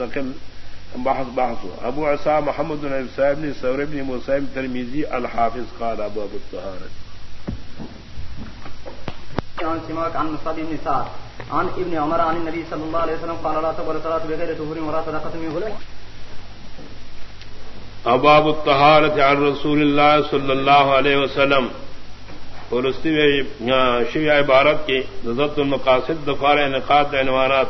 مستقل بحث بحث ابو عصا محمد بن صاحب نے سور بن مسائم ترمیزی الحافظ قال ابو ابو الطهارة عن سماك عن مصعب بن سعد عن ابن عمر عن النبي صلى الله عليه وسلم قال لا تقبل صلاة بغير طهور ولا صدقة من اباب الطهارة عن رسول الله صلى الله عليه وسلم۔ ورستی شیع عبارت کی نظرت المقاصد دفار انعقاد عنوانات۔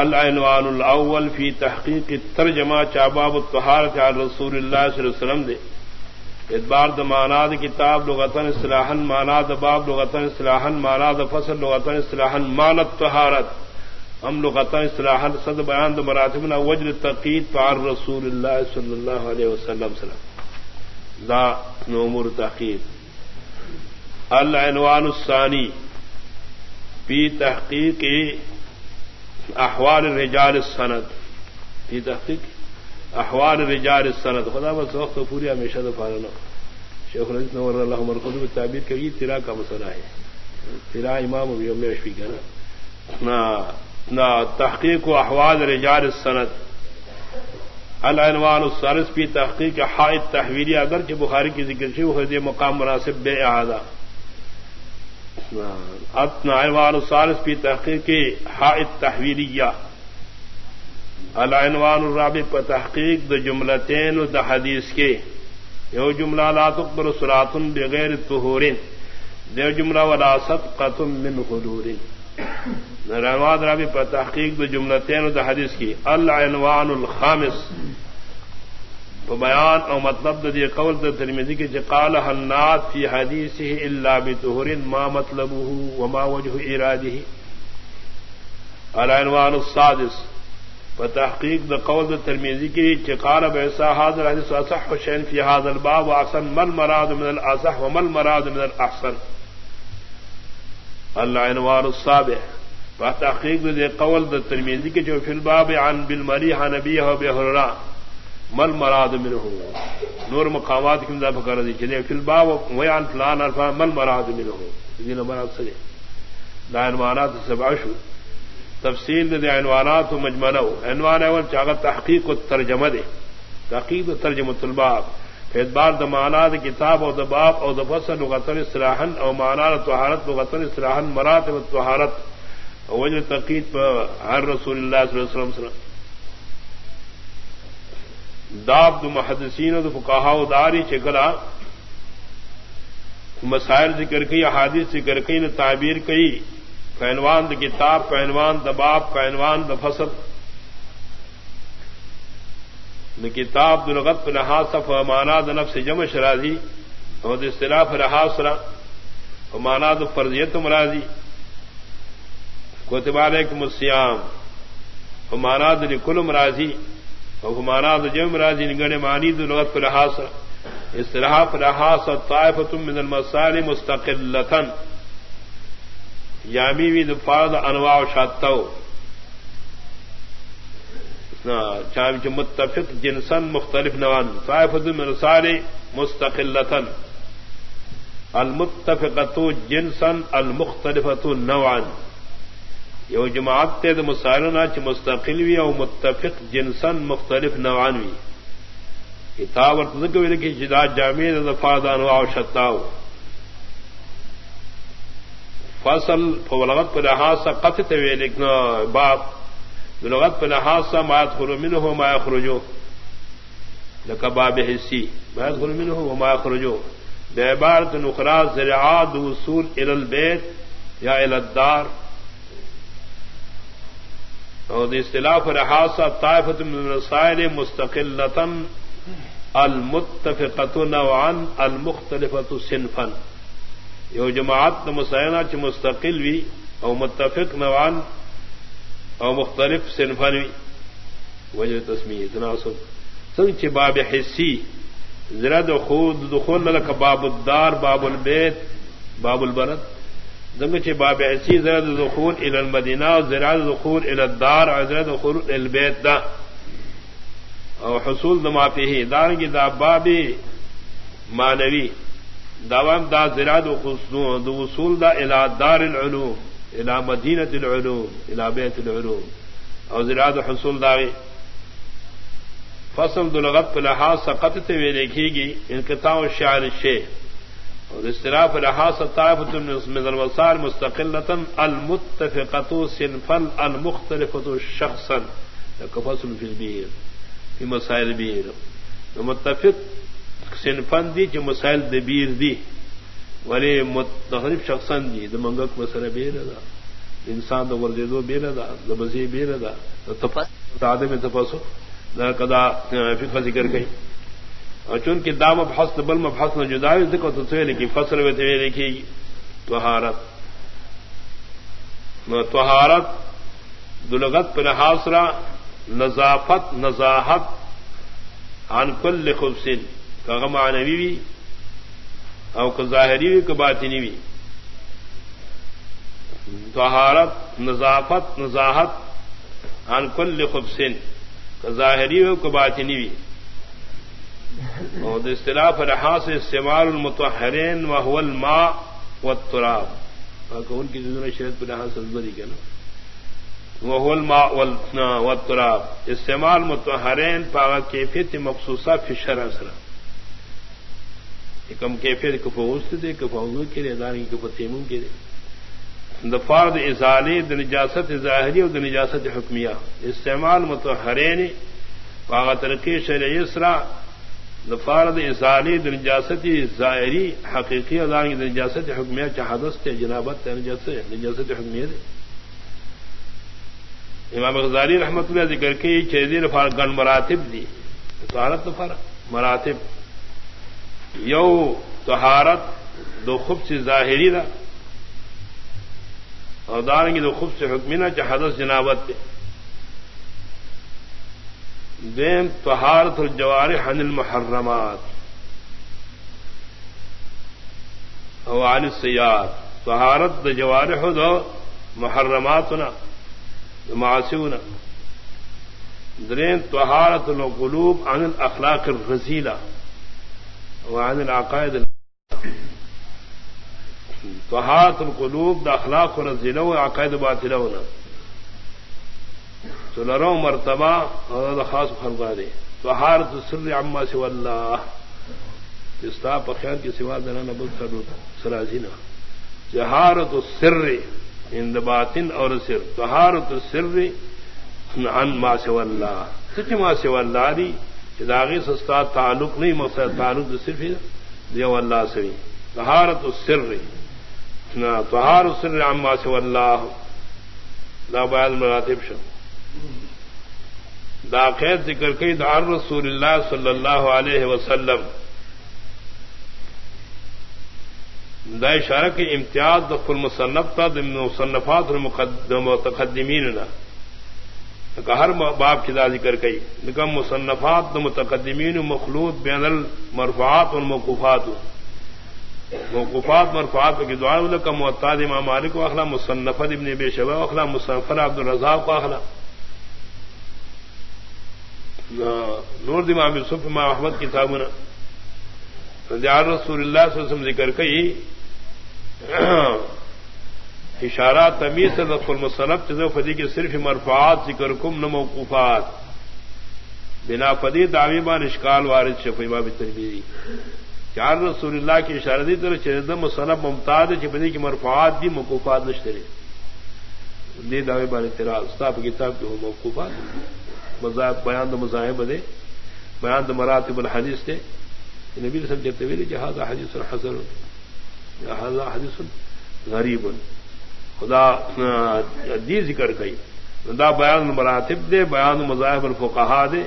العنوان الاول فی تحقیق الترجمہ چاباب الطہارت عن رسول اللہ صلی اللہ علیہ وسلم دے۔ ادبار د ماناد کتاب لغتن اصلاحن ماناد باب لغتن اصلاحن ماناد فصل لغتن اصلاحن مانت طہارت ہم لغتن اصلاحن صد بیان د مراتب وجر تقید پار رسول اللہ صلی اللہ علیہ وسلم سلم دا نومر تحقیق۔ العنوان الثانی فی تحقیق احوال رجال السند. فی تحقیق؟ احوال رجال السند. خدا بس وقت پوری ہمیشہ تو پالنا شیخ الحمد نور اللہ عمر خود میں تعبیر کری تیرا کا مسئلہ ہے. تیرا امام ابھی ہم نے کا نا. تحقیق و احوال رجال السند. العنوان السرس پی تحقیق حائد تحویلی اگر کہ بخاری کی ذکر سے وہ مقام مناسب بے احادہ عنوان السالس پی تحقیق حائد تحویلیہ۔ العنوان الرابع پر تحقیق د جملتین د حدیث کے۔ یو جملہ لا تقبل صلاة بغیر طہور۔ دیو جملہ ولا صدقة من غرور۔ العنوان الرابع پر تحقیق د جملتین د حدیث کی۔ العنوان الخامس۔ بیان او مطلب د دې قول د ترمذی کې قال حنات فی حدیثه الا بطهور ما مطلبه وما وجه اراده. العنوان السادس. فتحقیق د قول د ترمیزی کی چقال بیسا حاضر حدیث اصح حسین فی حاضر الباب واحسن مل مراد من الاصح ومل مراد من الاحسن. العنوان الصابع فتحقیق د قول د ترمیزی کی جو فی الباب عن بالمریح نبیہ و بحررا مل مراد منه نور مقامات کی مذاب کر دی چلے فی الباب ویان فلان الفا مل مراد منه دین مراد سرے دا عنوانات سبع شو. تفصیل دے عنوانات و مجمنہ عنوان اول چاغت تحقیق و ترجمہ دے. تحقیق و ترجمہ طلباب اعتبار د معنا د کتاب او د باب او د فصل لغتن اصلاحا او معنا طهارت لغتن اصلاحا مراتب الطهارت او وجه تقید پر هر رسول الله صلی الله علیه وسلم داب د محدثین او د فقها او داری چکلا مسائل ذکر کئی، احادیث ذکر کئی نے تعبیر کئی۔ پہنوان د کتاب پہنوان دباب پہنوان د فصل۔ د کتاب دلغت لحاظ صف مانا د نفس جم شرازی اور اصطلاف رحاظ سرا مانا د فرضیت مرازی کوتبال مسیام مانا د کل مرازی اور مانا د جم راضی نگڑ مانی دلغت لحاظ اصطلاح رحاظ طائفت من المسائل مستقلتن یامی وی دفاع انواع شاتو چاہے متفق جنسن مختلف نوان۔ صاحب المرسال مستقلتن المتفقت جنسن المختلفت نوان۔ یو جماعت تے دا مسائلنا چ مستقل وی او متفق جنسن مختلف نوان وی۔ کتاب اور تذکر کی جدا جامع دفاع انواع شتاؤ فصل فلغت پر لحاظ سا قطت وی لکھنا باب۔ لغت پر لحاظ سا مایت خرمن ہو مایا خرجو لکا باب حصی۔ مایت خرمن ہو مایا خرجو بے عبارت نخرا زرعات وصول الى البیت یا الى الدار۔ اور اصطلاف رحاصہ طائفت من رسائل مستقلتن المتفقت نوعا المختلفت صنفا۔ یو جماعت مسائنہ چ مستقل وی او متفق نوان او مختلف صنفن وی۔ وجہ تسمی تناسب سنگ چ باب حسی۔ زرد خود دخول لك باب الدار، باب البيت باب البلد زنگ باب حسی زرد دخول الى المدینہ زرد دخول الى الدار زرد دخول الى دا. او حصول دما فيه دار کی دا باب مانوی دوام دا زراد وصول دا الى دار العلوم الى مدینة العلوم الى بیت العلوم. اور زراعت حصول داغی فصل دلغت پہ لحاظ سقط تے وے گی انقطاع شعر شے اور اصطلاف لحاظ طائفت من الوسار مستقلتا المتفقت صنفا المختلفت شخصا. فصل فی البیر فی مسائل بیر متفق صنفا دی جو مسائل دبیر دی ولی متخلف شخصا دی دمنگک مسئلہ بیر دا انسان دا وردیدو بیر دا دا بزی بیر دا تفصل آدم تفصل کدا فقہ ذکر گئی اور چون کی دام اب بل میں حسن جدا ذکر تو سوے لکھی فصل میں تو لکھی گی توہارت توہارت دلغت پہ حاصرہ نظافت نزاحت عن کل خبسن کا غم عنوی بھی، او ظاہری بھی کو باطنی بھی۔ توہارت نظافت نزاحت عن کل خبسن ظاہری ہو کو باطنی بھی۔ اور اصطلاف رہا سے استعمال المتحرین و الماء و تراب ہاں، ان کی شرط پر رہا سزبری کے نا۔ وہ الماء و تراب استعمال متحرین پاگا کیفیت مخصوصہ فشر اثر کم کیفیت کفوست دے کفوز کے لیے دانی کفتیموں کے لیے۔ دفارد ازالی د نجاست ظاہری اور نجاست حکمیہ۔ استعمال متحرین پاغ ترقی شر اسرا دفارد ازالی د نجاست ظاہری حقیقی ادان کی نجاست حکمیہ چہادست جنابت نجاست نجاست حکمیہ دے امام غزالی رحمت اللہ ذکر کی چیزیر فار گن مراتب دی طہارت فار مراتب. یو طہارت دو خوب سی ظاہری دا اور داریں گے تو خوب سے حکمینہ حدث جنابت دین تہارت الجوار حن المحرمات عن سیاد تہارت جوار خود محرمات نا معاسونا درین تہارت القلوب عن الاخلاق الرزیلہ وعن العقائد توحات القلوب دا اخلاق اور ضلع عقائد بات تو لرو مرتبہ اور خاص فرما دے۔ توحارت سر عما سے اللہ۔ استا پخیار کی سوا دینا نبل کر سرازی نا جہارت سر ان باطن اور سر۔ توحارت سر ان ما سے اللہ۔ سچ ما سے اللہ دی۔ داغی سستا تعلق نہیں، مقصد تعلق صرف دیو اللہ سے طہارت السر توہار سر عما سے اللہ۔ دا بیاد مراتب شو دا ذکر کئی دار رسول اللہ صلی اللہ علیہ وسلم دا اشارہ کی امتیاز دخل مصنف تھا مصنفات متقدمین کہ ہر باپ کی دا ذکر کئی نکم مصنفات متقدمین مخلوط بین المرفعات والموقوفات موقوفات مرفعات کی دعا کا محتاط امام مالک کو اخلا مصنف ابن بے شبا اخلا مصنفر عبد الرزاق کو اخلا نور دمام یوسف امام احمد کتاب دیار رسول اللہ صلی اللہ علیہ وسلم ذکر کئی. اشارہ، تمیز سے دف المصنف چزو فدی کے صرف مرفعات ذکر کم، نہ موقوفات. بنا فدی دعوی بان اشکال وارد شفیبہ باب ترمیری چار رسول اللہ کی اشارتی طرح چردم صنف ممتاز چپنی کی مرفوعات دی مقوفات نشترے. دے دعوے بار اعتراض استاپ کتاب کے ہو موقوفات. بیان دو مذاہب دے بیان دو مراتب الحدیث دے نبی رسم کہتے ہوئے جہاز حدیث الحسن جہاز حدیث غریب خدا دی ذکر گئی دا بیان مراتب دے، بیان مذاہب الفقہا دے۔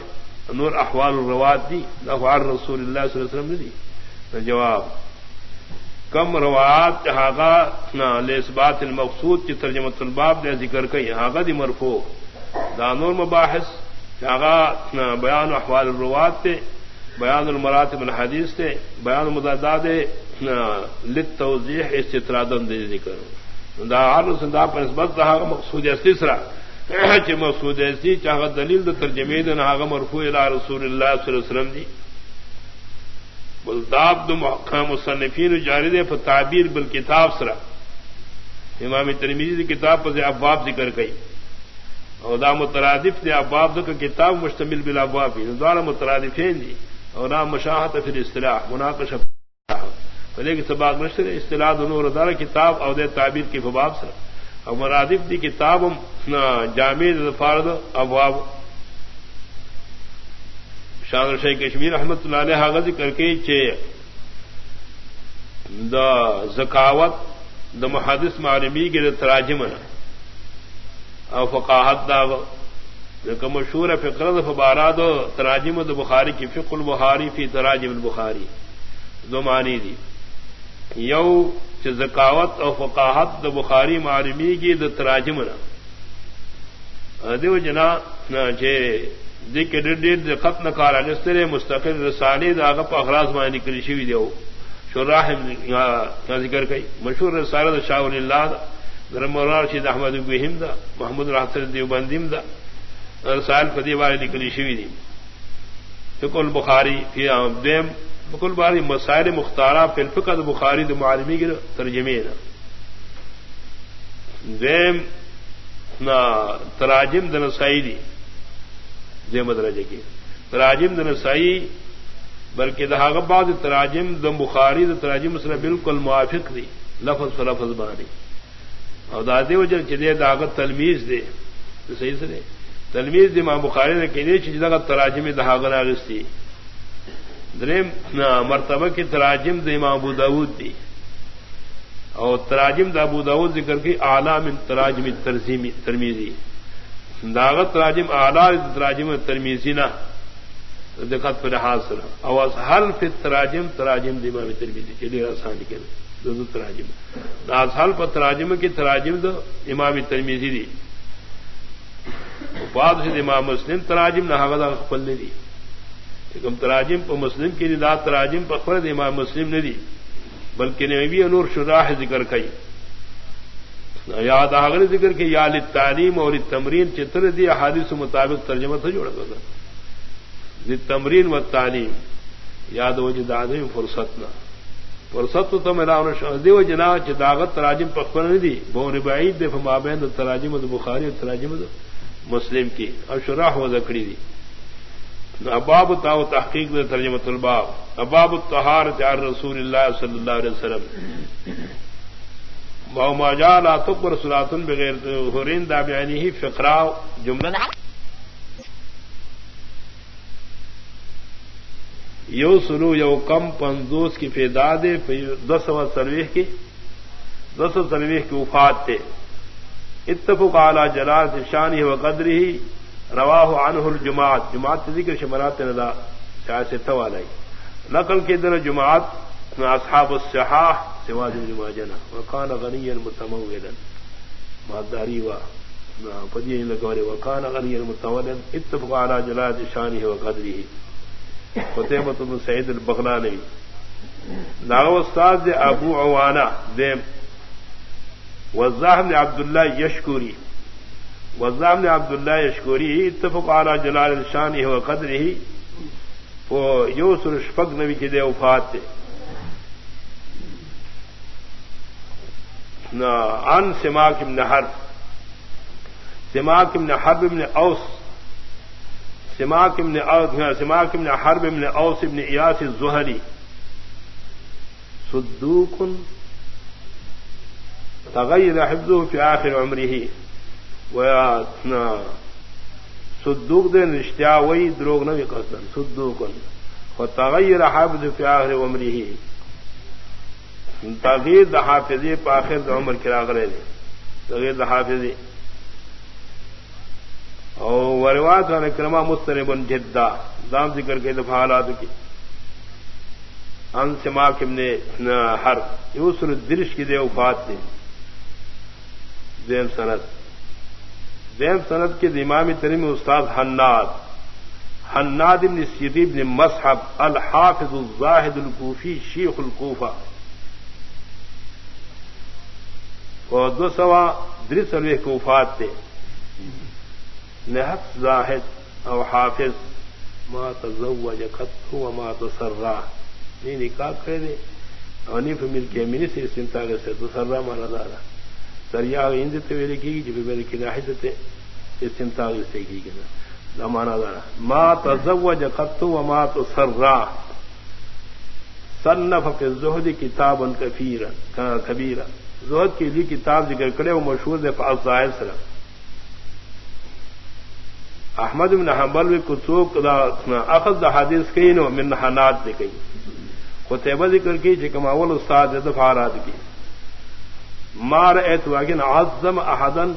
نور احوال الروات دی۔ احوال رسول اللہ صلی اللہ علیہ وسلم دی جواب۔ کم روایات ہاگا لیس بات المقصود کی ترجمہ الباب نے ذکر کئی۔ ہاگا دی مرفو دانور مباحث۔ بیان احوال الروات تے، بیان المراتب الحدیث تے، بیان مداداد لت توضیح استطرادن دے ذکر دا عرض دا پر نسبت رہا مقصود تیسرا چ مقصود ایسی چاہا دلیل دا ترجمے دن آگا مرفوع الى رسول اللہ صلی اللہ علیہ وسلم دی۔ بلداب مصنفین جاری دے تعبیر بل کتاب سرا۔ امام ترمیزی کی کتاب پر ابواب ذکر گئی اور دا مترادف دے اباب کا کتاب مشتمل بلا اباب دوارا مترادفین دی. اور نام مشاہت پھر اصطلاح مناقش لیکن سباق نشر اصطلاح دونوں دار کتاب اور دے تعبیر کی فباب سر اور مرادف دی کتاب جامع فارد ابواب. شاہ شیخ کشمیر احمد اللہ علیہ حاغذ کر کے چے دا زکاوت دا محادث معلومی کے تراجم او فقاحت دا کہ مشہور فکر فبارہ دو تراجم د بخاری کی فق البخاری فی تراجم البخاری. دو معنی دی یو چ زکاوت او فقاحت د بخاری معلومی کی د تراجم نہ دیو جنا چے ذکر ډېر ختم کار انستره مستقل رساله دا غ په اخراج باندې کړی شوی دیو شراح ذکر کئی مشہور سارد شاہ اللہ دا درم رشید احمد بہم دا محمود الحسن دیوبندیم دا، رسائل فدی والے نکلی شوی دی فکل بخاری، فی دیم بکل باری مسائل مختارہ، فی الفقد بخاری د معلومی گر ترجمے نا دیم، نا، تراجم دن سائی دی۔ دیم درجے کی۔ تراجم دن سائی بلکہ دہاغ بعد تراجم دم بخاری د تراجم سر بالکل موافق دی، لفظ لفظ بانی۔ اور دادی وجہ چدے داغت تلمیز دے تو صحیح سے تلمیز دی ماں بخاری نے کہ چیزا تراجم دہاغ ناگس تھی دریم مرتبہ کی تراجم د امام ابو داود دی. اور تراجم دا ابو داود ذکر کی اعلیٰ من تراجم ترمیزی داغت تراجم اعلیٰ تراجم ترمیزی نہ دقت پر حاصل اواز حل فی تراجم تراجم دیما میں ترمیزی چلی آسانی کے تراجم۔ داس حل پر تراجم کی تراجم دو امام ترمیزی دی۔ بعد سے امام مسلم تراجم نہ حغدا خپل نے دی۔ کم تراجم پر مسلم کی دا تراجم پر فرد امام مسلم نے دی۔ بلکہ نبی انور شراح ذکر کئی۔ یاد آگر ذکر کے یا تعلیم اور تمرین چتر دی احادیث مطابق ترجمہ سے جوڑا تھا۔ تمرین و تعلیم۔ یاد و جداد فرصت نہ۔ فرصت تو میرا دیو جنا داغت تراجم پخر نہیں دی بون بعید دے مابین تراجم و بخاری و تراجم و مسلم کی۔ اور شراح و زکڑی دی۔ اباب تاو تحقیق دے ترجمت الباب۔ اباب التہار تیار رسول اللہ صلی اللہ علیہ وسلم۔ باؤ ماجا لا تکبر سلاتن بغیر حرین دا بیانی ہی فقرا جملہ۔ یو سلو یو کم پنزوس کی فیداد دس و سرویح کی، دس و سرویح کی وفات تھے اتفق اعلی جلال شانی و قدری رواہ عنہ الجماعت۔ جماعت ذکر شمرات ندا چاہے سیاست والا نقل کے دن جماعت اصحاب الصحاح سواج جمع جنا۔ وکان غنی المتمولا ماداری وا فدی لگورے وکان غنی المتمولا اتفق اعلی جلال شانی و قدری فتحمت بن سعید البغلا نے ناو استاد دے ابو عوانا دیم وزاح نے عبداللہ یشکوری. وزاح نے عبداللہ یشکوری اتفق علی جلال الشان ہی و قدر ہی وہ یو سرش سرشفق نبی کے دے وفات تھے ان سماک ابن حرب. سماک ابن حرب ابن اوس. سماک ابن سماک ابن حرب ابن اوس ابن ایاس الزہری صدوق تغیر حفظه في آخر عمره. و صدوق دے رشتیا وہی دروغ نہ قصدن صدوق. و تغیر حفظه في آخر عمره. تغیر حافظی پا آخر عمر کرا کرے تغیر حافظی. اور ورواز والے کرما مستر بن جدا دام ذکر کے دفاع حالات کی۔ ان سما کم نے ہر یوسر درش کی دے وفات نے دیم سند۔ دیم سند کے امامی تریم استاد حناد۔ حناد ابن سیدی ابن مصحب الحافظ الزاہد الکوفی شیخ الکوفہ۔ اور دو سوا درسلوے کو وفات تھے نحت زاہد او حافظ ما تزوج خط ہوا ما تسرا. نہیں نکاح کرے دے اور نہیں پھر مل کے منی سے سنتا سے تسرا مانا دارا سریا اندتے ہوئے لکھی گی جب میرے کی ناحد تھے استمتاع سے کی کہ مانا دارا ما تزوج قطو و ما تسرا. صنف فی الزہد کتاب کبیرا کبیرا. زہد کے لیے کتاب ذکر کرے، وہ مشہور دے پاس ظاہر سرا احمد بن حنبل بھی کچوک دا اخذ دا حدیث کئی نو من حنات دے کئی. قطعبہ ذکر کی چکماول استاد دفارات کی. مار ایت واگن عظم احدن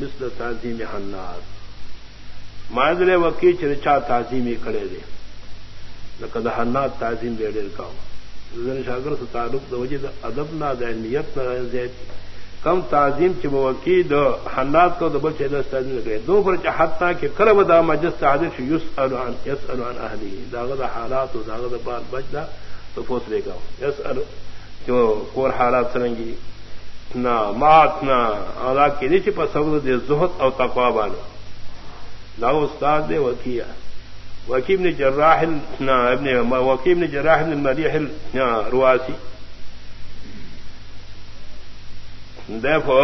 مثل تعظیم حنات مائدر وکی چرچا تعظیمی کھڑے دے. لقد حنات تعظیم دے دیر کا شاگر سے تعلق دو وجہ ادب نہ دہمیت نہ زیت کم تعظیم چ وکی دو حنات کو دبل چھ دس تعظیم کرے دو پر چاہتا کہ کرب دا مجلس مجس تعدش یس عن یس عن اهلی داغد حالات و داغد بال بجدا تو فوس لے گا. یس جو کور حالات سرنگی. نہ مات نہ ادا کے نیچے پر سبز دے زہد او تقوا بانے. لاؤ استاد دے وکیا وکیم نے جراح نہ ابن وکیم نے جراح نے مریح رواسی. دیکھو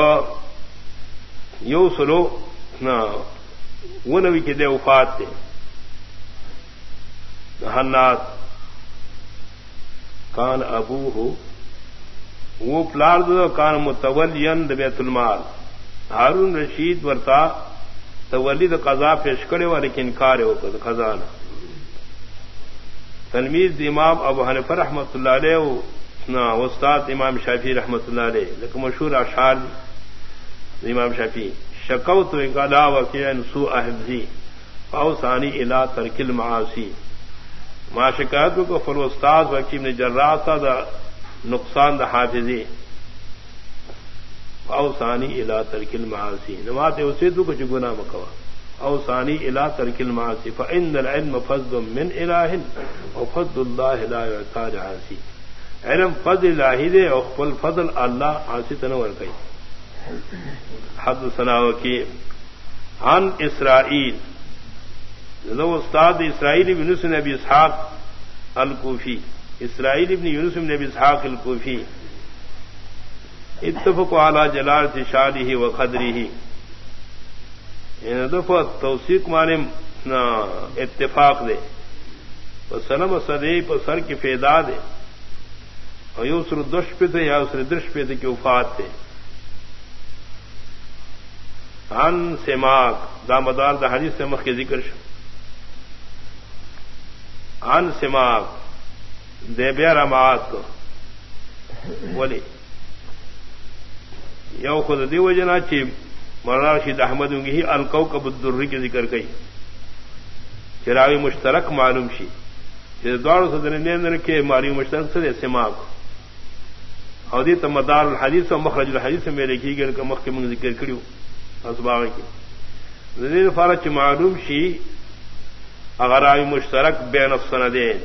یو سلو نہ وہ نبی کے دے وفات تھے حنات کان ابو ہو وہ پلار دو کان متول بیت المال ہارون رشید ورتا تولی تو قضا پیش کرے ہوا لیکن انکار ہو کر خزانہ تلمیز امام ابو حنف رحمۃ اللہ علیہ استاد امام شافی رحمۃ اللہ علیہ لیکن مشہور اشار امام شافی شکو تو اکالا وکیل سو احفظی پاؤ ثانی الا ترکل معاسی ماں شکایت کو فر استاد وکیم نے جرا تھا دا نقصان دا حافظی. اوسانی الا ترکل معاسی نمات اسے تو کچھ گنا مکوا اوسانی الا ترکل معاسی فان العلم فضل من الہ وفضل اللہ لا يعطى جہاسی علم فضل الہی دے او قل فضل اللہ آسی تنور گئی۔ حد سناو کی عن اسرائیل۔ لو استاد اسرائیل بن یونس نبی اسحاق الکوفی۔ اسرائیل بن یونس نبی اسحاق الکوفی۔ اتفق على جلال شادی و خدری یعنی ہی دفعہ توثیق مانے اتفاق دے۔ سنم سدے پر سر کی فیدا دے۔ اور یہ اسر دش پہ تھے یا اسر دش پہ تھے کہ وفات تھے ان سماک دامدار دا حدیث سے مخ کے ذکر شو۔ ان سماک دے بیا رماعت کو۔ بولی یو خود دی وجنا چی مولانا رشید احمد ہی الکو کب الدری کی ذکر گئی چراوی مشترک معلوم شی۔ دوڑ صدر نے کے ماری مشترک سے سماق اودی تو مدار الحدیث و مخرج الحدیث میں لکھی گئی ان مخ کے منگ ذکر کریو اسباب کی زدیر فارچ معلوم شی اگر آئی مشترک بین السندین.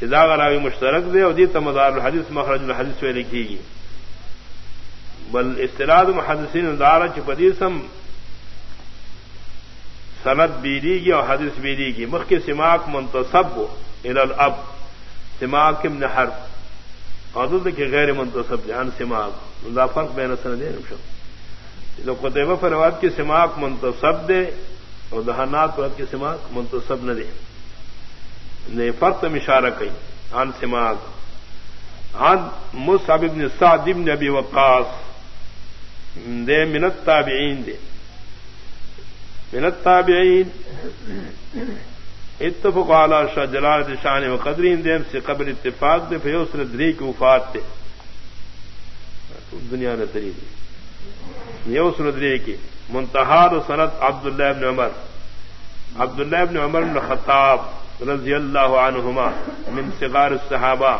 چدا اگر آئی مشترک دے اودی تو مدار الحدیث، مخرج الحدیث میں لکھی گئی بل استراد محدثین دار چپدیسم سند بیری کی اور حدیث بیری کی مخ کے سماق منتصب اب سماق ابن حرف حدود کے غیر منتصب جان سماق. لا فرق بین سند تو قطب فرواد کی سماق منتصب دے اور دہانات پر کی سماق منتصب نہ دے. نے فرق اشارہ کئی. عن سماق. عن مصعب بن سعد بن ابي وقاص. دے منت تابعین دے. منت تابعین اتفق على شاہ جلال شان و قدرین دیم سے قبل اتفاق دے فیوسر دری کی وفات دے۔ دنیا نے تری دی۔ یوسر دری کی۔ منتحاد و صنعت عبداللہ ابن عمر۔ عبداللہ ابن عمر بن خطاب رضی اللہ عنہما من صغار الصحابہ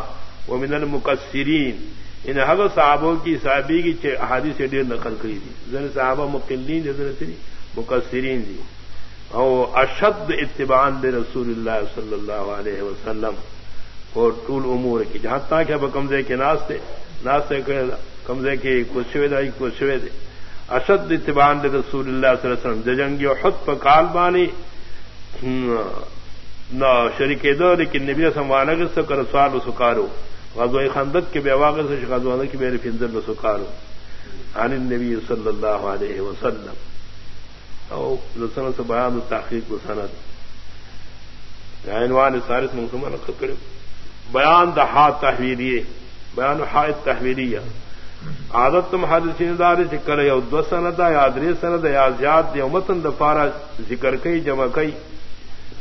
ومن المقصرین ان حق صحابوں کی صحابی کی احادی سے ڈیر نقل کری تھی زن صحابہ مقلین تھی مقصرین تھی اور اشد اتبان دے رسول اللہ صلی اللہ علیہ وسلم اور ٹول امور کی جہاں تک ہے کمزے کے ناستے ناستے کمزے کے کچھ دائی کچھ دے۔ اشد اتبان دے رسول اللہ صلی اللہ علیہ وسلم جنگی اور خط پر بانی نہ شریک دو، لیکن نبی سموانگ سے کر سوال سکارو۔ غزوہ خندق کے بیواغ سے غزوہ کی میرے فنزل میں سکھارو عن النبی صلی اللہ علیہ وسلم۔ او لسنت سے بیان تحقیق و سند. عنوان سارس منصوبہ رکھ کرے بیان دا ہا تحویری بیان ہا تحویری عادت تم محدثین دار ذکر یو دو سند یا دری سند یا زیاد دی متن دفارا ذکر کئی جمع کئی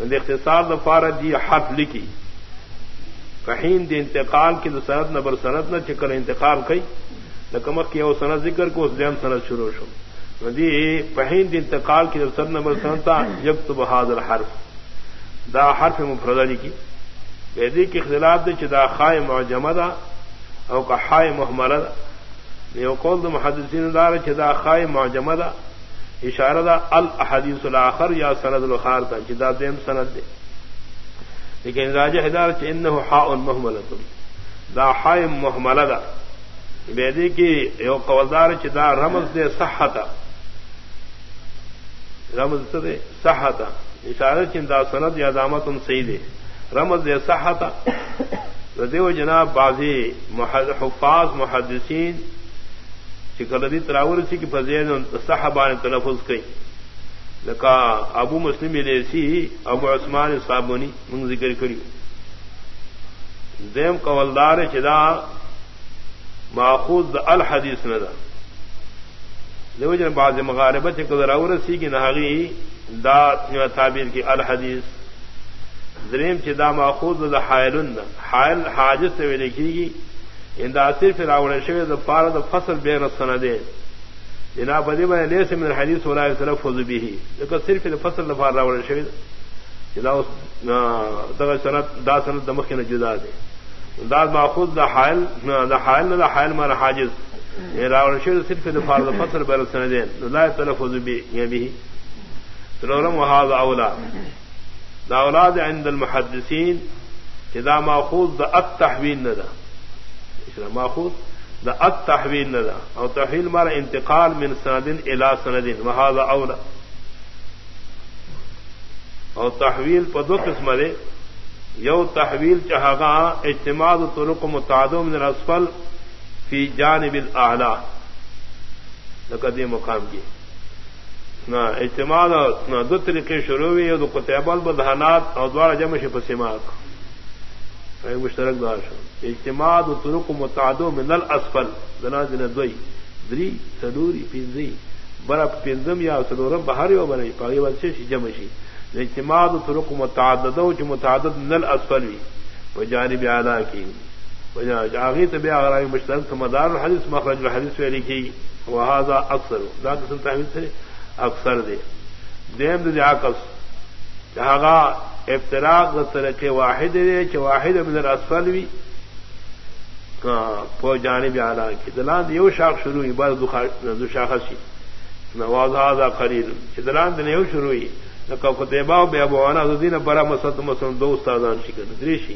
اختصار دفارا دی حد لکی کہیں دی انتقال کی دو سند نبر سند نہ چکر انتقال کئی نکمک کی او سند ذکر کو اس دیم سند شروع شو. دی پہین دی انتقال کی دو سند نبر سند تا یکتب حرف دا حرف مفردہ لکی بیدی کی اختلاف دی چی دا خائے معجمہ دا او کا حائے محملہ یو قول دا محدثین دار چدا خای معجمہ دا اشارہ دا الاحادیث الاخر یا سند الخار تا چدا دیم سند دے لیکن راجہ ہدار چ انه حاء محملۃ دا حاء محملہ دا بیدی کی یو قول دار چدا رمز دے صحتا رمز دے صحتا اشارہ چندا سند یا دامت ان صحیح دے رمز دے صحتا دیو جناب بعضی حفاظ محدثین چکلدی تراور سی کی فضیل صحابان تلفظ کئی لکا ابو مسلم لیسی ابو عثمان صابونی من ذکر کری دیم قولدار چدا ماخوذ دا الحدیث ندا دیو جن بعض مغاربت چکلدراور سی کی نہاگی دا تعبیر کی الحدیث. ذریم دریم چدا ماخوذ دا حائلن حائل حاجت سے لکھی گی اندا صرف راوڑ شوی دا پارا دا فصل بے رسنا دے جنا بدی میں لے سے من حدیث ولا صرف فوز بھی لیکن صرف دا فصل دا پار راوڑ شوی جدا اس دا سنت دا سنت دمخ نہ جدا دے. دا ماخوذ دا حائل دا حائل دا حائل مار حاجز. یہ راوڑ صرف دا دا فصل بے رسنا دے لا تلفظ بھی یہ یعنی بھی تلورم وهذا اولاد دا اولاد عند المحدثین جدا ماخوذ دا التحویل نہ دا ماخوذ دا ات تحویل نہ دا اور تحویل مارا انتقال من سندن الا سندن وہذا اولا. اور تحویل پدو قسم دے. یو تحویل چاہا اجتماع طرق متعدو من الاسفل فی جانب الاعلا لقد مقام کی نہ اجتماع دو طریقے شروع ہوئی دو قطعبال بدہانات اور دوارا جمع شپسیمات مشترک دار شو. اجتماع ترک متعدو من الاسفل. دنا دن دوی. دری سلوری پینزی برا پینزم یا سلورم بہاری و بنائی پاگی بات سے جمع شی اجتماع ترک متعددو چ متعدد من الاسفل وی و جانب اعلی کی آغی تبی آغرائی مشترک مدار الحدیث، مخرج الحدیث وی لکھی وهذا اکثر. دا قسم تعمید سے اکثر دے دیم دے عکس. جہاں افتراق طرح واحد دے چ واحد من الاسفل وی پو جانب اعلی کی. دلان یو شاخ شروع ہوئی بعد دو شاخ سی نواز هذا قلیل. چ دلان دے یو شروع ہوئی لکه فتیبا بے ابوانا دین برا مسد مسن دو استادان شي کړه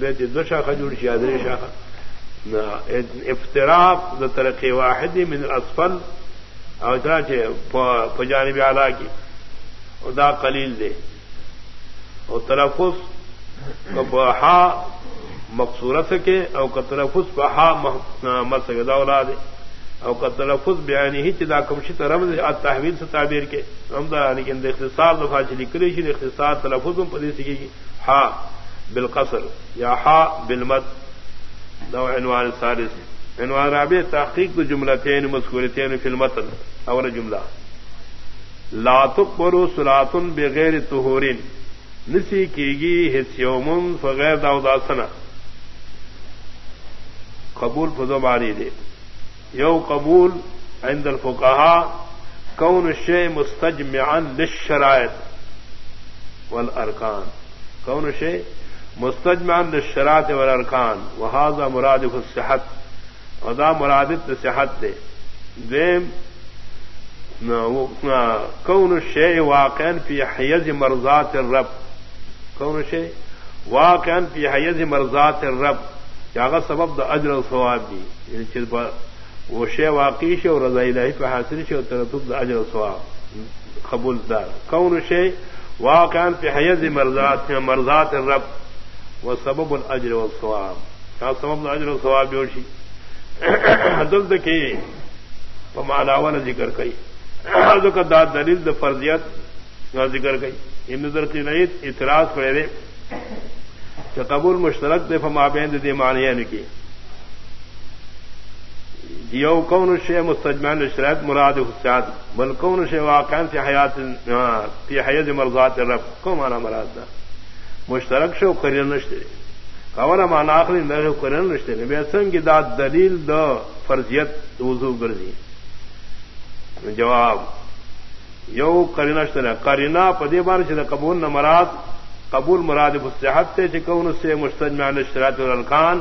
درې دو شاخه جوړ شي درې شاخه افتراق د طرق واحد من الاسفل او دا چې په جانب اعلی کی. او دا قلیل دی او تلفظ بہا مقصورت کے، او کا تلفظ بہا مسگدا اولاد او کا تلفظ بیانی ہی چدا کمشی رمز تحویل سے تعبیر کے. رمضا لیکن دا اختصار دفاع چلی کری شی اختصار تلفظ میں پدی سکی گی ہا بالقصر، یا ہا بالمد. نو عنوان سارس عنوان رابع، تحقیق جملتین مذکورتین فی المتن. اور جملہ. لا تقبر سلاتن بغیر طہورین نسی کی گی حصیومن فغیر داؤداسنا قبول فضو باری دے. یو قبول عند الفقہا، کون شے مستجمعا للشرائط والارکان. کون شے مستجمعا للشرائط والارکان، وهذا مرادف الصحت، وذا مرادف الصحت دے۔ دیم کون شے واقعا فی حیز مرضات الرب۔ کون شے واقعا فی حیز مرضات الرب۔ کیا سبب دا اجر و ثواب دی۔ یعنی وہ شے واقعی شے اور رضائی الہی پہ حاصل شے اور ترتب دا اجر و ثواب۔ قبول دار۔ کون شے واقعا فی حیز مرضات مرضات الرب۔ و سبب الاجر و ثواب کیا سبب دا اجر و ثواب بیوشی دل دکی پمالاون ذکر کئی کا دا دلیل د فرضیت ذکر گئی ابن درتی نعید اعتراض کرے دے کہ قبول مشترک دے فما بین دے معنی یعنی کی. یو کون شے مستجمعن شرائط مراد حسیات. بل کون شے واقعان فی حیات فی حیات مرضات رب کو مانا مراد دا مشترک شو کرین نشتے خبر مانا آخری نرے کرین نشتے بے سنگ دا دلیل دا فرضیت وضو گردی جواب. یو کرینا شتر کرینا پدی بار چھ قبول نہ مراد، قبول مراد فصحت تے چکون سے مستجمع الاشتراط والارکان.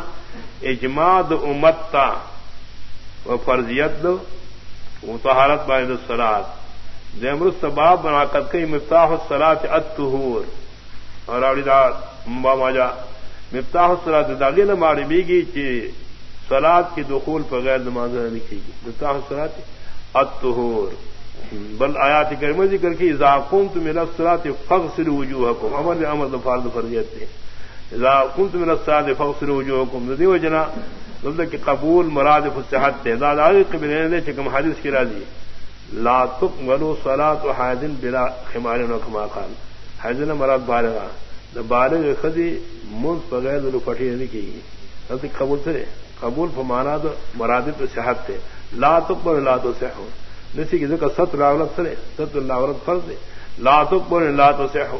اجماع د امت تا. و فرضیت دو. و طہارت باید الصلاة دیمرس سباب مناقض کئی مفتاح الصلاة الطہور اور اولی دا مبا ماجا. مفتاح الصلاة داغی نہ نماری بیگی چی صلاة کی دخول پر غیر نماز نکھی گی مفتاح الصلاة الطہور. بل آیات کریم ذکر کی، اذا قمت من الصلاه فاغسلوا وجوهكم امر امر فرض فرضیت ہے اذا قمت من الصلاه فاغسلوا وجوهكم ذی وجنا مطلب کہ قبول مراد فصحت ہے ذات آگے قبل نے چکم حدیث کی راضی. لا تقبلوا صلاه حاد بلا خمار و كما قال. حاضر مراد بالغ ہاں۔ بالغ خدی منز بغیر دل پٹی نہیں کی۔ قبول سے قبول فمانا مراد صحت ہے لا تقبل لا تو صحو نسی کی ذکر ست لاورت سرے ست لاورت فرض دے لا تکبر لا تو صحو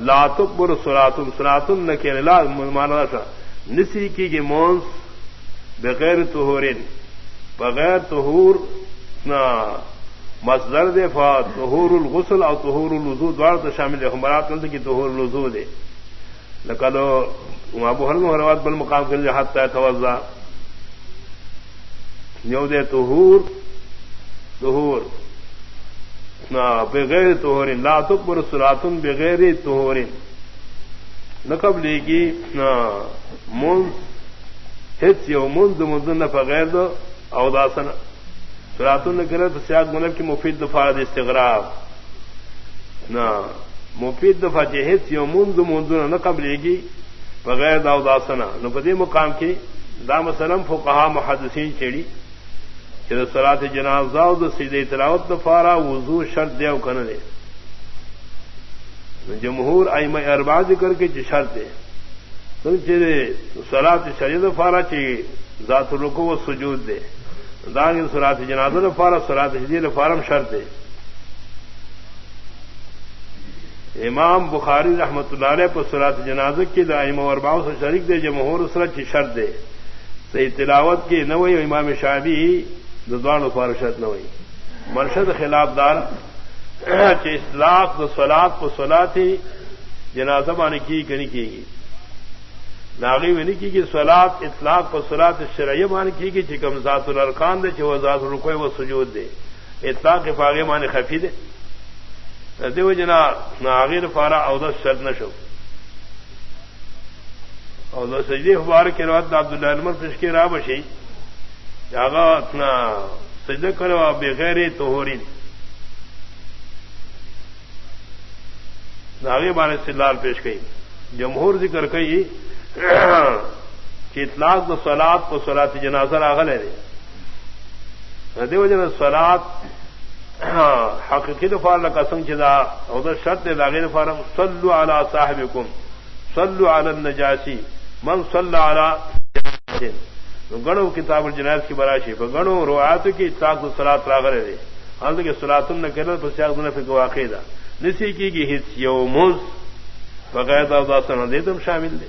لا تکبر سراتم سراتم نہ لا مانا تھا۔ نسی کی گی مونس بغیر تہورین بغیر تہور نہ مصدر دے، فا تہور الغسل اور تہور الوضو دوار تو شامل ہے ہمارا کی تہور الوضو دے. نقل ابو حرم حروات بل مقام کر ہاتھ توجہ یو دے تہور تہور بغیر توہرین لا تکبر سراتن بغیر توہرین نقب لے گی منز ہچ یو منز منزن بغیر دو اوداسن نے کرے تو سیاگ ملک کی مفید دفاع استغراب نہ مفید دفاع چی یو منز منزن نقب لے گی بغیر دا اوداسنا نو مقام کی دام سلم فقہا محدثین چیڑی کہ سرات جنازہ سیدے تلاوت فارا وضو شرط دے کن دے. جمہور ایم اربا کر کے جو شرط دے. سرات شرید فارا چی ذات رکو و سجود دے. دان سرات جنازہ فارا سرات شدید فارم شرط امام بخاری رحمت اللہ علیہ پر سرات جنازہ کی دائم ارباؤ سے شریک دے جمہور اسرت کی شرط دے۔ صحیح تلاوت کی نوئی امام شادی ددوان فارشت نہ ہوئی۔ مرشد خلاف دار اطلاق دو سلاد کو سلا تھی جنازہ مانے کی کہ نہیں کی گی۔ ناغی میں نہیں کی کہ سلاد اطلاق کو سلاد شرعیہ مان کی گی چکم ذات الرکان دے چو ذات الرکوے وہ سجود دے۔ اطلاق کے فاغے مانے خفی دے۔ دیو جنا ناغیر فارا اودس شرط نہ شو اور سجدے اخبار کے روات عبداللہ علمر پیش کے راب راہ بشی اتنا سجدہ کرو بغیر توہرین آگے بارے سے لال پیش گئی جمہور ذکر کئی اطلاق تو سلاد کو سلاد جنازہ راغل ہے ندی وجن سلاد حقیقی دفار قسم چدا ادھر شرط داغے دفارم صلو علی صاحبکم، صلو علی النجاسی، من صلو علی گڑوں کتاب الجناز کی براشی پر گڑوں روایت کی اطلاق سلاد راغر دے. حال کے سلاتن نہ کرے تو سیاق نے پھر واقع دا. نسی کی گی حص یو موز بغیر دا داسن دے تم شامل دے.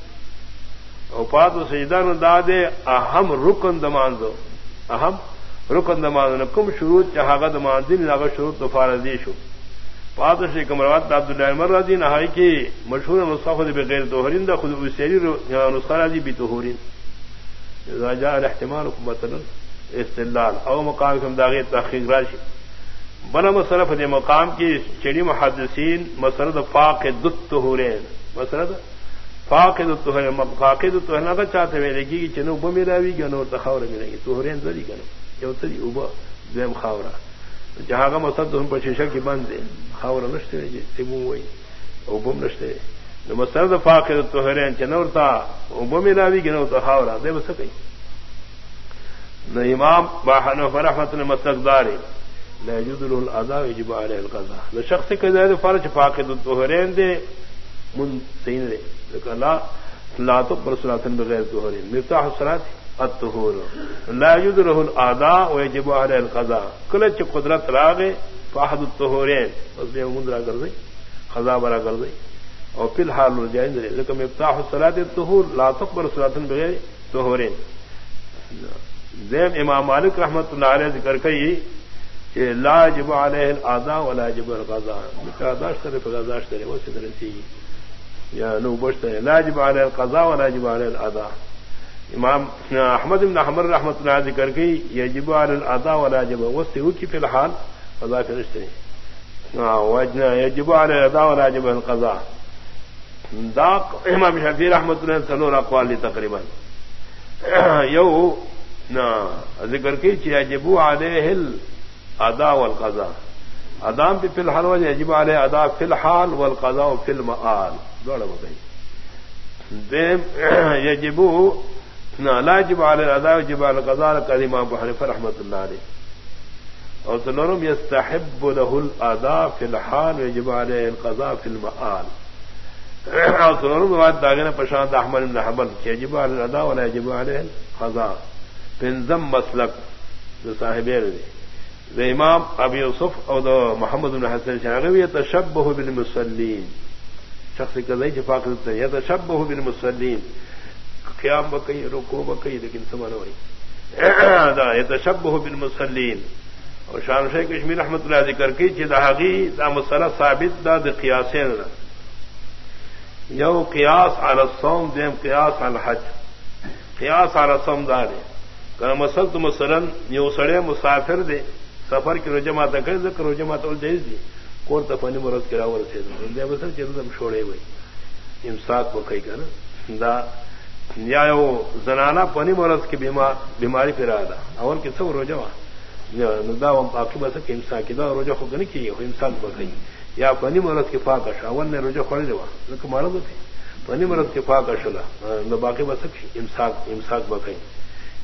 اوپات و سجدہ دا دے، اہم رکن دمان دو اہم رکن دمان دو کم شروع چاہا دمان دن لاغ شروع تو فارضی شو. پات شری کمروات عبد اللہ عمر راضی نہائی کی مشہور نسخہ خود بغیر توہرین دا خود اسیری نسخہ راضی بھی توہرین راجا احتمال مثلا استدلال. او مقام کم داغی تحقیق راشی. بنا مصرف دے مقام کی چڑی محدثین مسرد فاق دت ہورین مسرد فاق دت ہورین فاق دت ہورین چاہتے ہوئے دیکھی چنو اوبا بھی گنو تخاور ملے گی زری گنو یو تری اوبا خاورا جہاں کا مسرد ہم پر شیشہ کی بند دے خاورا نشتے جی تیمو وئی نشتے مسرد گنو تو دے بس کئی نہ امام باہن فرحمت نے القضاء. شخص کے ذریعے فرض فاقد الطهرین دے من سین دے لا لا تقبل صلاة بغیر طهرین مفتاح الصلاة الطهور لا يجد له الادا ويجب عليه القضاء. کل چ قدرت راغے، فاحد الطهورین بس دے مندرا کر دے قضا برا کر دے اور فی الحال جائز دے لیکن مفتاح الصلاة الطهور لا تقبل صلاة بغیر طهورین دیم امام مالک رحمت اللہ علیہ ذکر کئی کہ لا جب علیہ الادا ولا جب القضا داشت کرے داشت کرے وہ سدر سی یا نو بشت ہے. لا جب علیہ القضا ولا جب الادا امام احمد بن احمد رحمت اللہ ذکر گئی یہ جب علیہ الادا ولا جب وہ سیو کی فی الحال قضا کے رشتے یجب علیہ الادا ولا جب القضا دا امام شفیع رحمت اللہ سلور اقوال لی تقریباً. یو ذکر کی چیا جبو علیہ ادا والقضاء ادام پہ فی الحال وجہ یجب علیہ ادا فی الحال والقضاء فی المآل۔ دوڑا بتائی دیم، یجبو لا یجب علیہ ادا یجب علیہ القضاء قد امام بحنیف رحمت اللہ علیہ۔ اور سنورم یستحب له الادا فی الحال، یجب علیہ القضاء فی المآل۔ اور سنورم بات داغنا پشانت احمد بن حبل کہ یجب علیہ الادا ولا یجب علیہ القضاء۔ پنزم مسلک، جو صاحب صاحبین نے امام ابی یوسف اور محمد بن حسن شاغوی تشبہ بالمسلین شخص کزئی جفاق دیتے ہیں تشبہ بالمسلین قیام بکئی رکو بکئی لیکن سمن ہوئی یہ تشبہ بالمسلین اور شان شیخ کشمیر رحمت اللہ ذکر کی جداغی دا حقی دا مسئلہ ثابت دا د قیاسین دا یو قیاس علی الصوم دیم قیاس علی الحج. قیاس علی الصوم دا دے کہ مسل مثلا یو سڑے مسافر دے سفر کی روجہ ماتا کرے، ذکر روجہ ماتا جائز دی۔ کور تفانی مرض کرا ور سے دے بسر چیز ہم چھوڑے ہوئے امساک کو کئی کا نا دا یا وہ زنانہ پنی مرض کی بیماری پھر آدا اور کس وہ روجہ دا باقی بس کہ امساک دا روجہ خود نہیں کی امساک بکئی یا پنی مرض کی پاک اول نے روجہ کھڑے دوا ذکر مرض تھے پنی مرض کی پاک اشلا باقی بس امساک امساک بکئی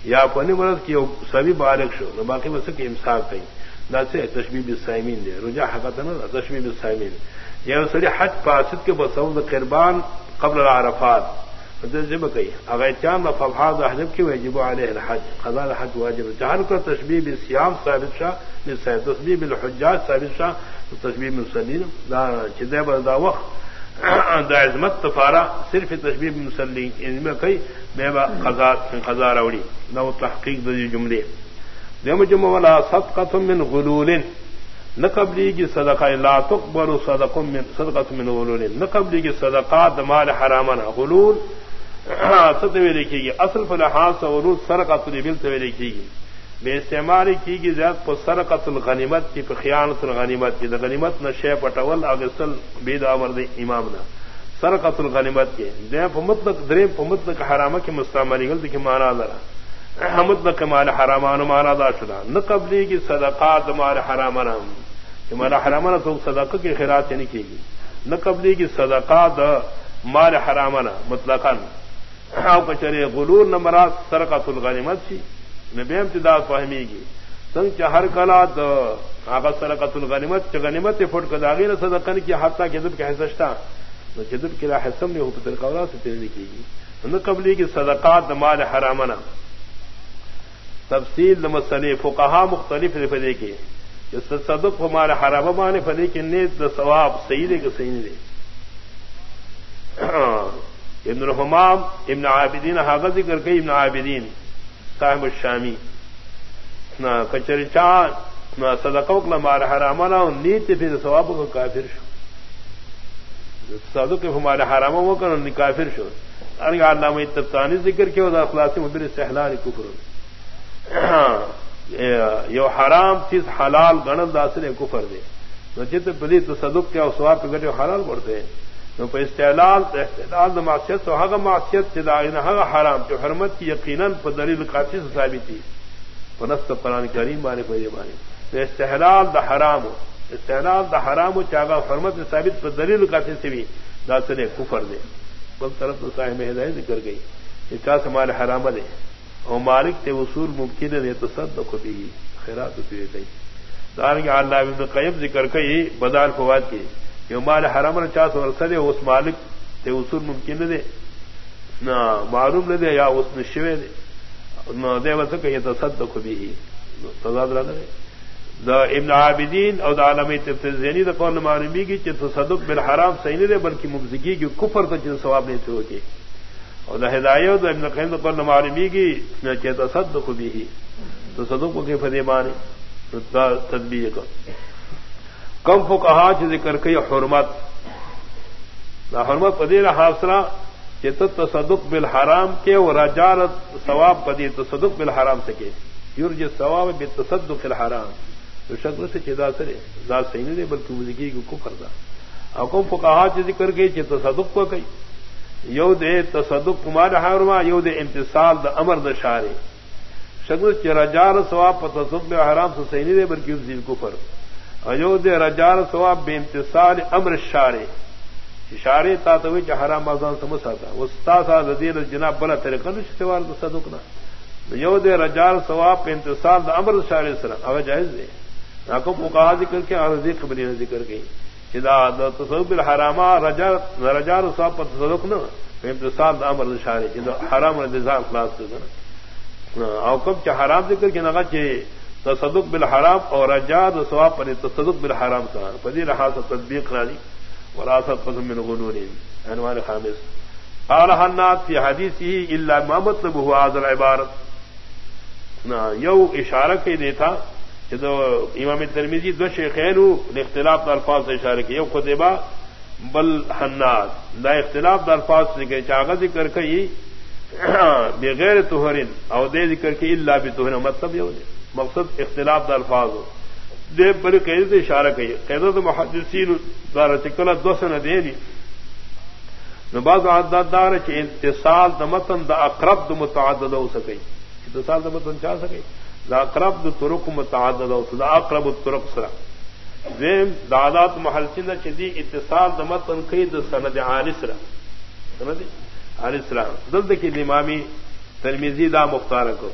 یا پنی مرض کی سبھی بارک شو نہ باقی بس کی امساک کہیں۔ نہ سے تشبیب سائمین دے۔ رجا حقت نا تشبیب سائمین یہ سڑی حج پاسد کے بسعود قربان قبل العرفات۔ جب کئی اگر چاند ففاد حجب کی وجب علیہ الحج خزان الحج واجب جہان کو تشبیب سیام ثابت شاہ تصبیب الحجاج ثابت شاہ تشبیب مسلیم چدے بدا وقت دا عظمت تفارا صرف تشبیب مسلی ان میں کئی بے با خزار اوڑی نہ تحقیق دی جملے۔ دم جم والا سب قتم من غلول، نہ قبلی کی صدقہ، لا تقبل صدق من صدقۃ من غلول، نہ قبلی کی صدقات مال حرامنا غلول ستوی لکھے گی اصل فلحاظ غلول سرقۃ البل توی لکھے گی بے استعمال کی گی زیاد پر سرقت الغنیمت کی پر خیانت الغنیمت کی. دا غنیمت نہ شے پٹول اگسل بید امر امام نہ سرقت الغنیمت کے دے مطلق، درے مطلق حرامہ کے مستعمل غلط کی مانا ذرا مطلق مال حرامان مانا دا شدہ نہ قبلی کی صدقات مال حرامن کہ مالا حرامن تو صدقہ کی خیرات یعنی نہیں کی گی نہ قبلی کی صدقات مال حرامن مطلق چرے غلور نمرات سرقت الغنیمت سی میں بے امتداد فہمی گی سنگ چہر کلا تو آغا سرقت الغنیمت غنیمت فٹ کا داغی نہ صدقن کی حتہ جدب کے حسشتا نہ جدب کے حسم نے ہو طریقہ اللہ سے تیرے کی۔ گی نہ قبلی کی صدقات مال حرامنا تفصیل مسئلے فقہا مختلف رفدے کے صدق ہمارے حرام مان فدے کے نیت ثواب صحیح دے کہ صحیح دے۔ ابن الحمام ابن عابدین حاغ ذکر کے ابن عابدین۔ صاحب الشامی۔ نہ کچری چاند نہ صدقوک نہ مار حرامہ نہ نیت پھر ثواب کو کافر شو۔ صدق ہمارے حرامہ وہ کر کافر شو۔ ارے علامہ تبتانی ذکر کے ودا خلاصی مدر سہلان کفر یہ حرام چیز حلال گణن داسر کفر دے۔ نہ جت پلی تو صدق کیا سواب پہ گٹے حلال پڑتے ہیں۔ نو په استعلال استعلال د معصیت او هغه معصیت چې دا نه هغه حرام چې حرمت کی یقینا په دلیل قاطع ثابت دي په نص قرآن کریم باندې په دې باندې د استحلال د حرام استعلال د حرام چې هغه حرمت ثابت په دلیل قاطع سی دا سره کفر دی بل طرف تو صاحب ہدایت ذکر گئی۔ کہ چا سمال حرام دے۔ او مالک تے وصول ممکن ہے تصدق به خیرات پی گئی دار کے اللہ ابن قیم ذکر کئی، بدال فواد کی۔ کہ مال حرم چاس اور سدے اس مالک تے اصول ممکن نہ دے نہ معلوم نہ دے یا اس نے شوے دے نہ دے وس کہ یہ تصدق بھی ہی تضاد رہا دا ابن عابدین اور دا عالم تفزینی دا قول معلومی کی کہ تصدق بالحرام صحیح نہیں دے بلکہ مبزگی کی کفر کا جن ثواب نہیں تھے ہوگی اور دا ہدایت دا ابن قیم دا قول معلومی کی کہ تصدق بھی ہی تصدق کو کہ فدیبانی تدبیر کا کم فو کہا ذکر کئی حرمت. نہ حرمت پدیر حاصلہ چت تصدق بالحرام کے اور رجالت ثواب پدی تصدق بالحرام سکے. یور جو ثواب بے تصدق الحرام. تو شکل سے چدا سرے. ذات صحیح نہیں بلکہ وزگی کو کرتا حکم کو کہا ذکر گئی چ تصدق کو گئی you they Tasadduq Kumar حرما you دے امتصال دا امر د شارے شکل چ رجال ثواب تصدق حرام سے صحیح نہیں بلکہ وزگی کو پر ایود رجار ثواب بے امتصال امر شارے اشارے تا تو حرام آزان سمجھ آتا استا سا دین جناب بلا طریقہ نشتوار تو صدق نہ یو دے رجار ثواب پہ انتصال امر شارے سر او جائز دے. ناکو مقاہ ذکر کے اور ذکر بنی ذکر گئی چدا تصوب بالحرامہ رجار رجار ثواب پر تصدق نہ پہ انتصال امر شارے جدا حرام نظام خلاص کر او کب چ حرام ذکر کے نہ چے تصدق بالحرام اور رجاد ثواب پر تصدق بالحرام کا پذیر رہا تطبیق رالی وراثت قسم من غنون عنوان خامس۔ قال حنات في حديثه الا ما مطلب هو هذا العبارت نا، یو اشارہ کے دیتا کہ جو امام ترمیزی دو شیخین اختلاف الفاظ سے اشارہ کی یو خطبہ بل حنات دا اختلاف الفاظ سے کہ چاغ ذکر کئی بغیر توہرن او دے ذکر کی الا بتوہر مطلب یہ مقصد اختلاف دا الفاظ ہو۔ دے بڑے قید سے اشارہ کہیے قیدت محدثین دار چکلا دو سن دے دی۔ نباز عدد دار چ انتصال د متن د اقرب د متعدد ہو سکے۔ انتصال د متن چا سکے؟ دا اقرب د طرق متعدد ہو سکی دا اقرب الطرق سرا۔ زم دادات محلسین چ دی اتصال د متن کئی د سند عارض سرا۔ سند عارض سرا۔ دل کی امامی ترمیزی دا مختار کو۔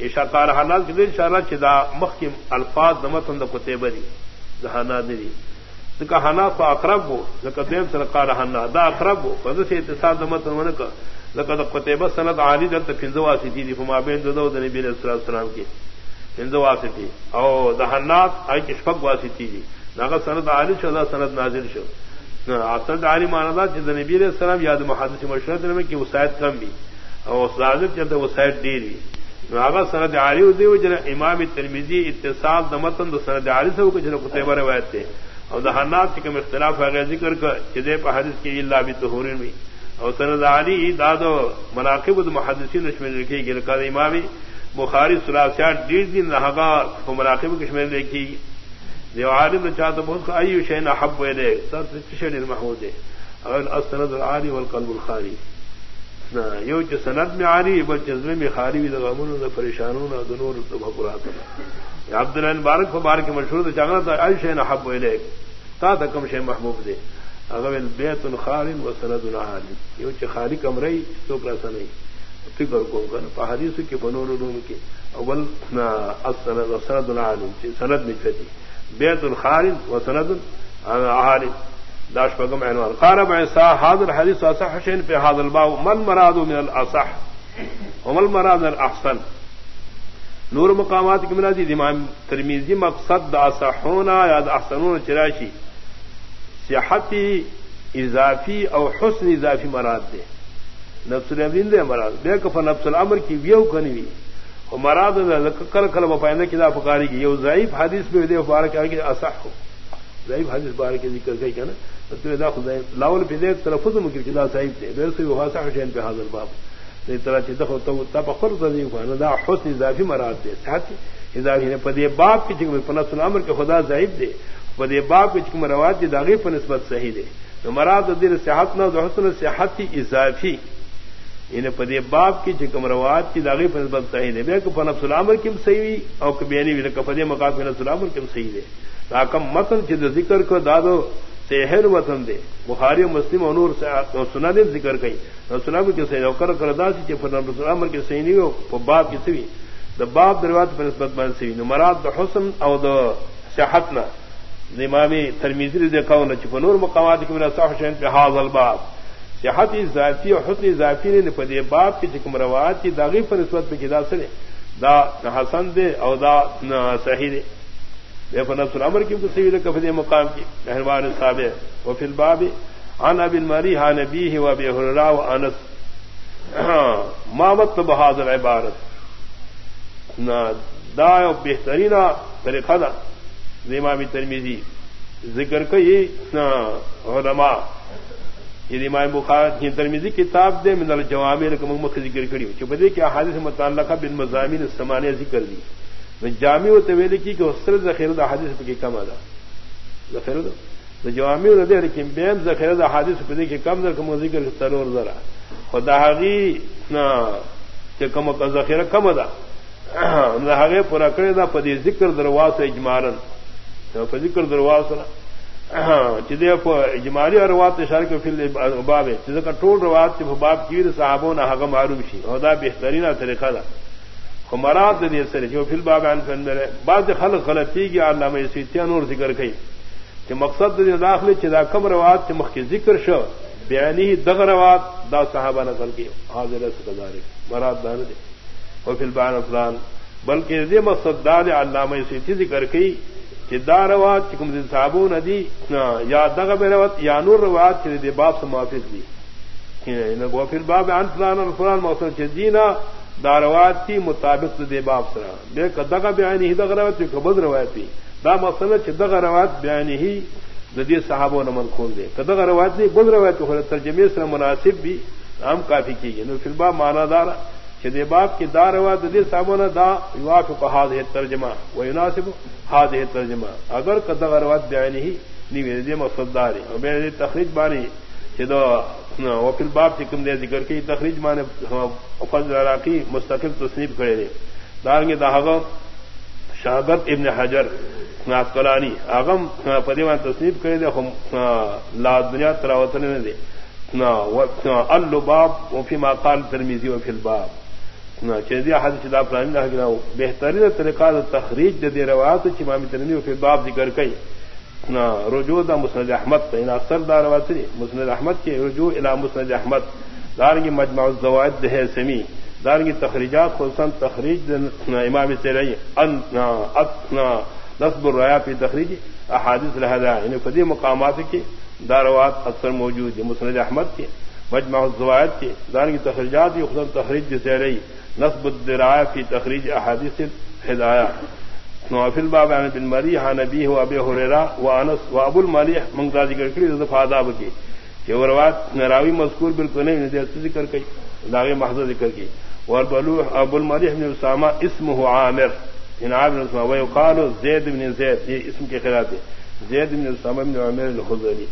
اشاکار حالات کے دن چدا مخ کی الفاظ نمت ہند کتے بری دہانا دری کہانا کو اقرب ہو دیم سرکار ہانا دا اقرب ہو پد سے اتصال نمت من کا لقد قطب سند عالی دل تک ہندوا سی تھی فما بین دو دو دنی بین السلام کی۔ ہندوا سی تھی او دہنات آئی اشفق واسی تھی جی ناگا سند عالی شو، دا سند نازل شو۔ سند عالی مانا چند نبی علیہ السلام یاد محادث مشورت میں کہ وسائد کم بھی اور چلتے وسائد ڈیر بھی آگا سرد عاری دیو جن امام ترمیزی اتصال دمتن دو سرد عاری سے جن قطبہ روایت تھے اور دہانات کم اختلاف ہے ذکر کر جدے پہ حدث کی اللہ بھی تو میں اور سرد علی داد و مناقب محدثی نشمیر لکھی گی رکھا امامی بخاری سلاسیات ڈیڑھ دن رہا وہ مناقب کشمیر لکھی دیو عالم چاہتا بہت آئی شین حب ویلے سر سے محمود ہے اور اسند العاری والقلب الخاری یو چ سند میں آ رہی بل جذبے میں خاری بھی لگا من نہ پریشانوں نہ دنور تو بھکرات عبد الرحمن بارک مبارک مشہور تو چاہنا تھا ای نہ حب ویلے تا تکم شے محبوب دے اگر بیت الخال و سند العال یو چ خالی کمرے تو پرسا نہیں فکر کو کن حدیث کے بنور روم کے اول نہ السند و سند العال سند میں بیت الخال و سند العال داش پگم عنوان قارب ایسا حاضر حدیث اصح حسین پہ حاضر الباو من مراد من الاصح؟ ومن مراد الاحسن؟ نور مقامات کی منازی امام ترمیزی مقصد دا اصحونا یا دا احسنون چراشی. صحتی اضافی او حسن اضافی مراد دے. نفس الامرین دے مراد. بے کفا نفس الامر کی ویو کنوی. و مراد دا کل کل مپائندہ کی دا فقاری کی. یو ضعیف حدیث میں دے فارک آگے اصح ہو ضعیف حدیث بار کے ذکر گئی کیا نا لاول پہ دیکھ تلفظ مکی چلا صاحب تھے میرے سے وہاں حسین پہ حاضر باب. نہیں طرح چیز تبخر دا حسن اضافی مراد دے ساتھ اضافی نے پدے باپ کی چکم پنس العمر کے خدا ضعیف دے پدے باپ کی چکم رواد کی داغی پر نسبت صحیح دے تو مراد دل صحت نہ حسن صحت اضافی. یعنی انہیں پدے باپ کی چکم رواد کی داغی پر نسبت صحیح دے بے کہ پنس العمر کم صحیح اور کبھی پدے مقام پنس العمر کم صحیح دے تاکم متن چیز ذکر کو دادو سہر وطن دے۔ بخاری مسلم انور سنا دے ذکر کئی۔ سنا کے صحیح کر کردا سی چلام کے صحیح نہیں ہو باپ کی سوی۔ دا باپ دروات پر نسبت بن سی نو مراد دا حسن او دا صحت نہ امامی ترمیزی دیکھا نہ چپ نور مقامات کی میرا صاف شہن پہ حاض الباب۔ صحت ذاتی اور حسن ذاتی نے پدے باپ کی چکم روایت کی داغی پر اس وقت پہ کدا سنے۔ دا حسن دے او دا صحیح دے۔ نفس العمر کی تو صحیح مقام کی مہربان صاحب وہ فی الباب، عن ابن مری ہا نبی و ابي هريره وانس ما مت بهذا العبارت دا بہترین طریقہ دا امام ترمیزی ذکر کو یہ علماء. یہ امام بخار ترمیزی کتاب دے، من الجوامع رقم مخ ذکر کری چپ دے کہ احادیث متعلقہ بن مضامین السمانیہ ذکر دی جامع و طویل کی کہ اسر ذخیرہ حدیث کی کم ادا ذخیرہ جوامع دے لیکن بین ذخیرہ دا حادث پہ دیکھے کم در کم ذکر ترور ذرا خدا حقی کہ کم ذخیرہ کم دا حقے پورا کرے دا پدی ذکر درواز اجمارن پہ ذکر درواز چدے اجمالی اروات اشار کے فل باب ہے چیز کا ٹول روات سے باب کی صاحبوں نہ حکم معروف شی خدا بہترین طریقہ دا مراد دے سر جو فل باب بعض خلق غلطی کی علامہ سیتیاں نور ذکر کئی کہ مقصد دے داخلے چدا کم روات کے مخ ذکر شو بیانی دغ روات دا صحابہ نقل کی حاضر مراد دان دے اور پھر بان افلان بلکہ دے مقصد دال علامہ سے ذکر کی کہ دا روات چکم دن صحابو ندی یا دغ روات یا نور روات کے دے باپ سے موافق دی کہ نہ وہ پھر باب عن فلان اور فلان مقصد چ دینا داروات کی مطابق دے باپ سرا۔ بے دغا بیانی ہی دغ روات بد روایت تھی دا مسئلہ چدغ روایت بیان ہی ندی صاحب و نمن کھول دے۔ کدغ روایت نہیں بل روایت ہو ترجمے سے مناسب بھی ہم کافی کی گئی۔ فلبا مانا دار چدے باپ کی دا روایت ندی صاحب نے دا یواف کو ہاد ہے ترجمہ وہ یناسب ہاد ہے ترجمہ۔ اگر کدغ روایت بیان ہی نہیں دے مقصد دار ہے میرے تخریج بانی چدو وکیل باپ چکم دے ذکر کی، تخریج مانے فضل عراقی مستقل تصنیف کرے دے۔ دار گے داغ شاگرد ابن حجر کلانی آغم پدیوان تصنیف کرے دے لا دنیا تراوت نے دے۔ الباب وفی ما قال ترمیزی وفی الباب۔ چیزی حد چدا پرانی رہ بہترین طریقہ تخریج دے دے روایت چمامی ترمی وفی الباب ذکر کئی۔ رجوع دا مسند احمد ان اکثر دا روایت مسند احمد کے رجوع الى مسند احمد. دارنگی مجمع الزوائد دہ سمی. دارنگی تخریجات خلصن تخریج امام سے رہی نصب الریا پی تخریج احادث لہذا یعنی فدی مقامات کے داروات اکثر موجود ہے مسند احمد کے مجمع الزوائد کے دارنگی تخریجات یہ خصوصاً تخریج سے رہی نصب الدرایہ فی تخریج احادث ہدایہ نوافل باب عن بن مری ہاں نبی ہو اب ہریرا و انس و ابو المالی منگتا ذکر کری فاداب کی. کہ وہ روایت نراوی مذکور بالکل نہیں ذکر کی داغ محض ذکر کی. اور ابو المری بن اسامہ اسم ہو عامر. ان عامر وہ قال زید بن زید یہ اسم کے خلاف ہے. زید بن اسامہ بن عامر الخزری